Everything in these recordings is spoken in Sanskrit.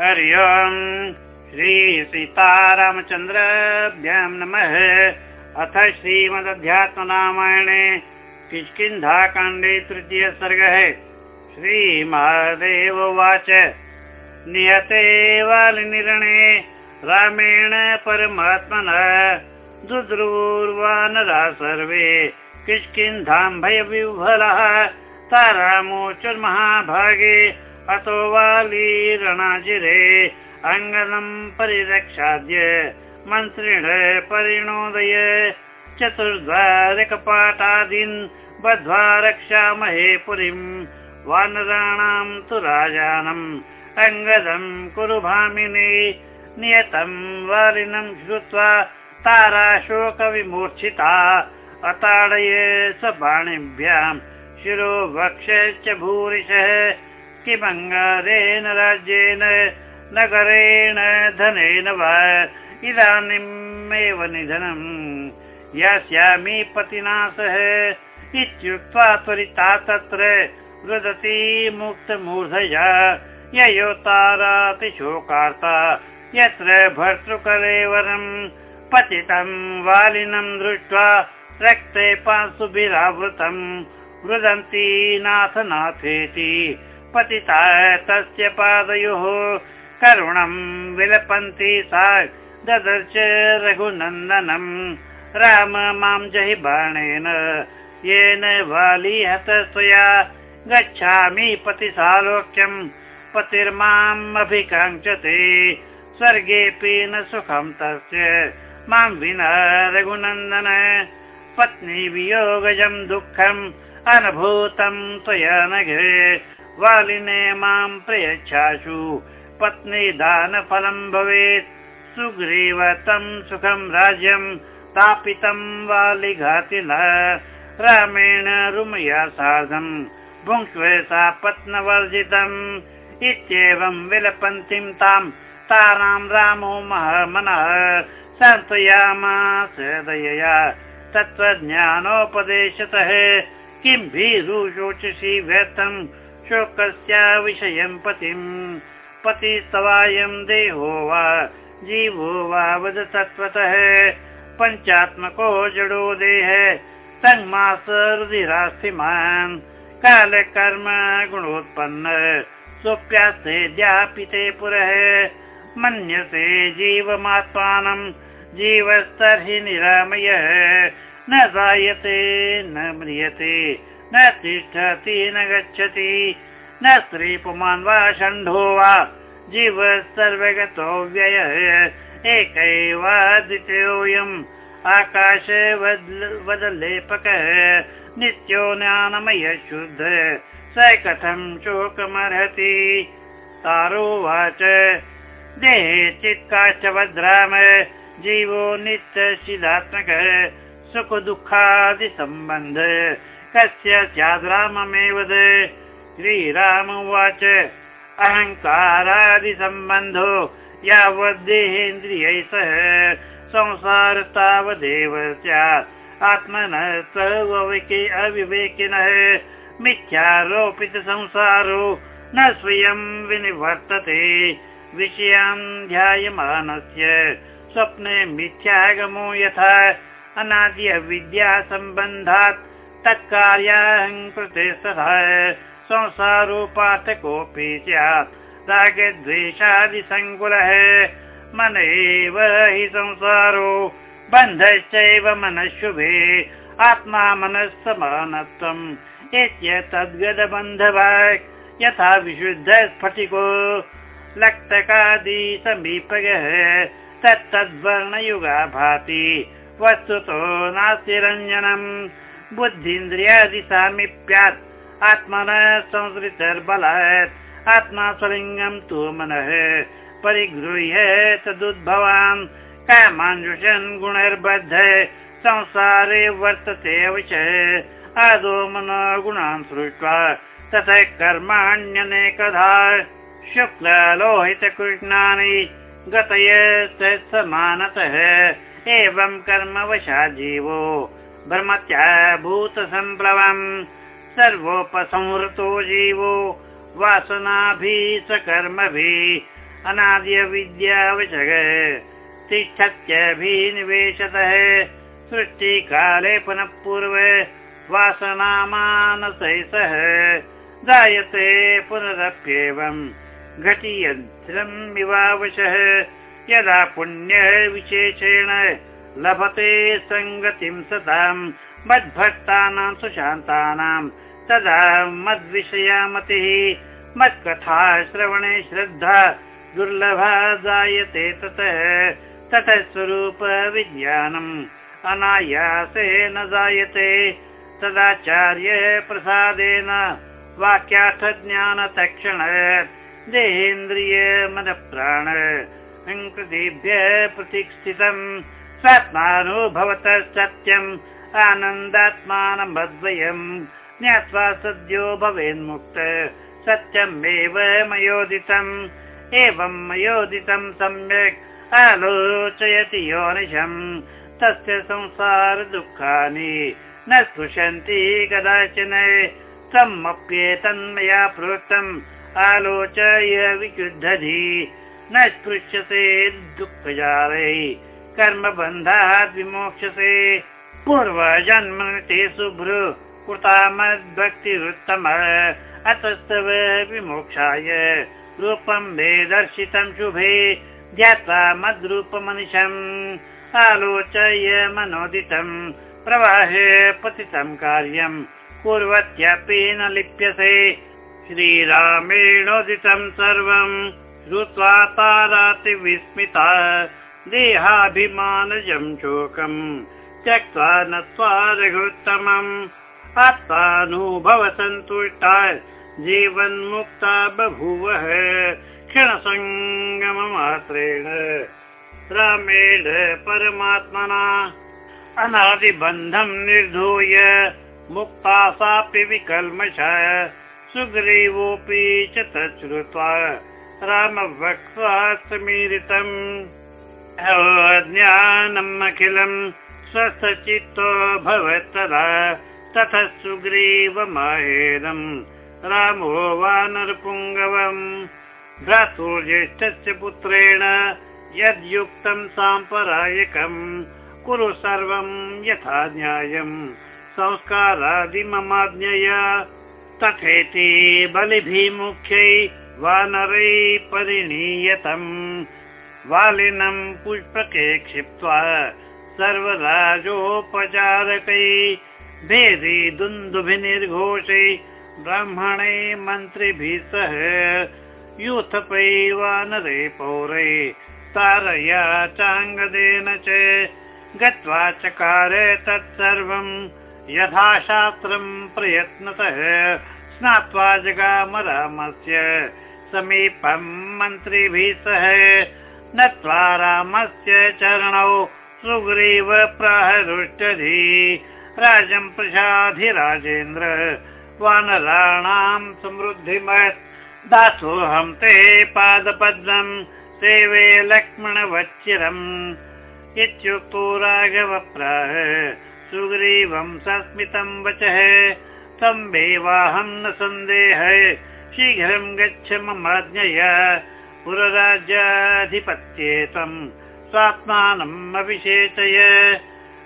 हरि ओम् श्रीसीतारामचन्द्रभ्यां नमः। अथ श्रीमदध्यात्मरामायणे किष्किन्धाकाण्डे तृतीय सर्गः। श्रीमहादेव उवाच। नियते वालिनिरणे रामेण परमात्मनः दुद्रुवानरा सर्वे। किष्किन्धां भयविह्वलः तारामोचुर्महाभागे अतो वालीरणाजिरे अङ्गनं परिरक्षाद्य मन्त्रिण परिणोदय चतुर्द्वारकपाटादीन् बद्ध्वा रक्षामहे पुरीं वानराणां तु राजानम् अङ्गदं कुरु भामिनी नियतं वालिनं श्रुत्वा ताराशोकविमूर्छिता अताडय स बाणिभ्यां शिरो वक्षश्च भूरिशः किमङ्गारेण राज्येन नगरेण धनेन वा इदानीमेव निधनम् यास्यामि पतिना सह इत्युक्त्वा त्वरिता तत्र रुदती मुक्तमूर्धया ययोतारातिशोकार्ता। यत्र भर्तृकलेवरम् पतितं वालिनं दृष्ट्वा रक्ते पांसुभिरावृतम् रुदन्ती नाथ नाथेति पतिता तस्य पादयोः करुणं विलपन्ति सा ददर्श रघुनन्दनम् राम मां जहि बाणेन येन वाली हतस्त्वया गच्छामि पतिसालोक्यम् पतिर्माम् अभिकाङ्क्षते। स्वर्गेऽपि न सुखं तस्य। मां विना रघुनन्दन पत्नी वियोगजं दुःखम् अनुभूतं त्वया नघे वालिने मां प्रयच्छासु पत्नी दानफलं भवेत्। सुग्रीव तं सुखं राज्यं तापितं वालिघातिनः रामेण रुमया सार्धम् भुङ्क्ष्व सा पत्नवर्जितम्। इत्येवं विलपन्तीं तां तारां रामो महामनः। सान्त्वयामास दयया तत्त्वज्ञानोपदेशतः। किं भीरुशोचसि व्यर्थम् शोकस्य विषयं पतिम् पतिस्तवायं देहो वा जीवो वा वद तत्त्वतः पञ्चात्मको जडो देह तङ्मास रुधिरास्थिमान् कालकर्म गुणोत्पन्न सोऽप्यास्तेऽद्यापिते पुरः। मन्यसे जीवमात्मानं जीवस्तर्हि निरामयः। न जायते न म्रियते न तिष्ठति न गच्छति। न स्त्री पुमान् वा षण्ढो वा जीव सर्वगतो व्ययः। एकैव द्वितीयोऽयम् आकाश वदलेपकः नित्यो ज्ञानमय शुद्ध स कथं शोकमर्हति तारोवाच देहे चित्काश्च वद्राम जीवो नित्यशिलात्मकः सुख कस्य स्याद्राममेव श्रीराम उवाच अहङ्कारादिसम्बन्धो यावद्देहेन्द्रियै सह संसार तावदेव स्यात्। आत्मनः सविके अविवेकिनः मिथ्यारोपित संसारो न स्वयं विनिवर्तते। विषयान् ध्यायमानस्य स्वप्ने मिथ्यागमो यथा अनाद्य विद्यासम्बन्धात् तत्कार्याहङ्कृते तथा संसारो पाठकोऽपि स्यात्। रागद्वेषादिसङ्कुलः मन एव हि संसारो बन्धश्चैव मनःशुभे आत्मा मनःसमानत्वम्। एत्यतद्गदबन्धवाक् यथा विशुद्ध स्फटिको लक्तकादि समीपगः तत्तद्वर्णयुगा भाति वस्तुतो नास्ति रञ्जनम् बुद्धीन्द्रियादिसामीप्यात् आत्मनः संसृतिर्बलात् आत्मा स्वलिङ्गं तु मनः परिगृह्य तदुद्भवान् कामाञ्जुषन् गुणैर्बद्ध। संसारे वर्तते अवश आदो मनो गुणान् सृष्ट्वा ततः कर्माण्यनेकधा। शुक्ललोहितकृष्णानि गतय समानतः। एवं कर्मवशा जीवो भ्रमत्या भूतसम्भ्रमम् सर्वोपसंहृतो जीवो वासनाभिः सकर्मभिः अनाद्य विद्यावचग तिष्ठत्यभिनिवेशतः सृष्टिकाले पुनः पूर्व वासनामानसै सह जायते पुनरप्येवम् घटियन्त्रम् विवावशः यदा पुण्यः विशेषेण लभते सङ्गतिं सताम् मद्भक्तानां सुशान्तानां तदा मद्विषया मतिः मत्कथा श्रवणे श्रद्धा दुर्लभा जायते ततः ततः स्वरूप विज्ञानम् अनायासेन जायते तदाचार्य प्रसादेन वाक्यार्थज्ञानतक्षण देहेन्द्रिय मनप्राण कृतेभ्यः प्रतीक्षितम् स्वात्मानुभवतः सत्यम् आनन्दात्मानमद्वयम् ज्ञात्वा सद्यो भवेन्मुक्त। सत्यमेव मयोदितम्। एवम् मयोदितम् सम्यक् आलोचयति योनिशम् तस्य संसार दुःखानि न स्पृशन्ति कदाचन। तमप्येतन्मया प्रोक्तम् आलोचय विशुद्धधि न स्पृश्यते दुःखजालै कर्मबन्धात् विमोक्षसे। पूर्वजन्म ते शुभ्र कृता मद्भक्तिरुत्तम। अतस्तव विमोक्षाय। रूपं मे दर्शितं शुभे ध्यात्वा मद्रूपमनिशम्। आलोचय मनोदितं। प्रवाहे पतितं कार्यम् कुर्वत्यपि न लिप्यसे। श्रीरामेणोदितं सर्वं। श्रुत्वा ताराति विस्मिता देहाभिमानजं शोकम् त्यक्त्वा नत्वा रघुत्तमम् आत्मानुभवसन्तुष्टा जीवन्मुक्ता बभूवः। क्षणसङ्गममात्रेण रामेण परमात्मना अनादिबन्धं निर्धूय मुक्ता सापि विकल्मष सुग्रीवोऽपि च तच्छ्रुत्वा रामभक्त्वा समीरितम् ज्ञानम् अखिलम् स्वस्थचित्तो भवत्तदा ततः सुग्रीवमाहेदम् रामो वानरपुङ्गवम् भ्रातुर्ज्येष्ठस्य पुत्रेण यद्युक्तम् साम्परायकम् कुरु सर्वम् यथा न्यायम् संस्कारादिममाज्ञया तथेति बलिभिमुख्यै वानरै परिणीयतम् वालिनम् पुष्पके क्षिप्त्वा सर्वराजोपचारकै भेदी दुन्दुभिनिर्घोषै ब्राह्मणे मन्त्रिभिः सह यूथपै वानरे पौरै तारया चाङ्गदेन च गत्वा चकार तत्सर्वम् यथाशास्त्रम् प्रयत्नतः स्नात्वा जगाम रामस्य समीपम् मन्त्रिभिः सह नत्वा रामस्य चरणौ सुग्रीव प्राहरुष्टधि राजम् प्रसाधिराजेन्द्र वानराणाम् समृद्धिमत्। दासोऽहं ते पादपद्मम् सेवे लक्ष्मणवच्चिरम्। इत्युक्तो राघवप्राह सुग्रीवं सस्मितं वचः। तं वेवाहं न सन्देह शीघ्रं गच्छ ममाज्ञया पुरराज्याधिपत्येतम् स्वात्मानम् अभिषेचय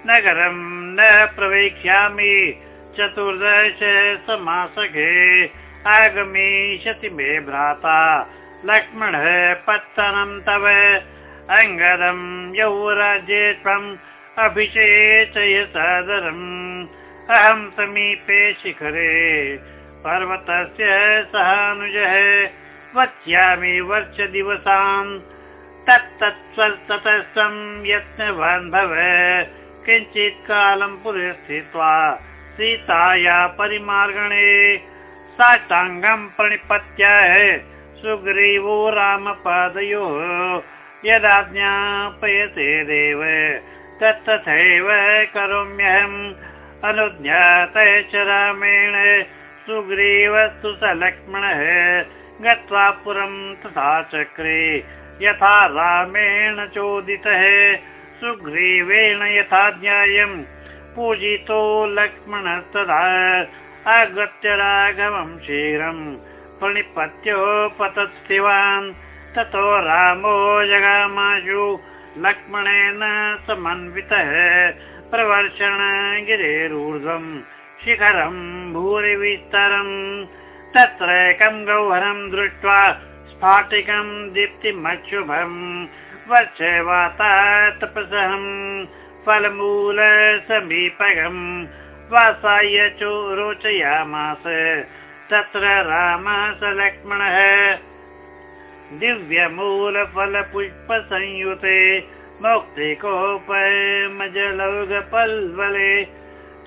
नगरं न प्रवेक्ष्यामि चतुर्दश समासखे आगमिष्यति मे भ्राता लक्ष्मणः पत्तनं तव। अङ्गदम् यौराज्ये त्वम् अभिषेचय सादरम्। अहं समीपे शिखरे पर्वतस्य सहानुजः वक्ष्यामि वर्ष दिवसान् तत्तत्ततः यत्नवान् भव किञ्चित् कालं पुरे स्थित्वा सीताया परिमार्गणे साष्टाङ्गम् प्रणिपत्य सुग्रीवो रामपादयोः यदाज्ञापयते देव। तत्तथैव करोम्यहम्। अनुज्ञातः च रामेण। सुग्रीवस्तु स लक्ष्मणः गत्वा पुरं तथा चक्रे। यथा रामेण चोदितः सुग्रीवेण यथा ज्ञायम् पूजितो लक्ष्मणस्तदा आगत्य राघवं क्षीरम् प्रणिपत्योपतत्स्थिवान् ततो रामो जगामाशु। लक्ष्मणेन समन्वितः प्रवर्षण गिरेरूर्ध्वम् शिखरम् भूरि विस्तरम् तत्रैकम् गौहरम् दृष्ट्वा स्फाटिकम् दीप्तिमच्छुभम् वर्षे वासाय च रोचयामास तत्र रामः स लक्ष्मणः दिव्यमूलफलपुष्पसंयुते मुक्ति कोपमजलौघपल्वले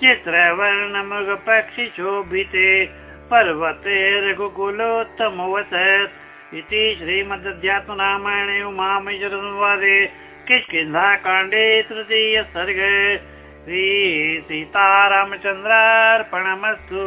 चित्रवर्णमुगपक्षिशोभिते पर्वते रघुकुलोत्तमवसत् इति श्रीमदध्यात्मरामायणे उमामेश्वरसंवादे किष्किन्धाकाण्डे तृतीय सर्गे श्री सीतारामचन्द्रार्पणमस्तु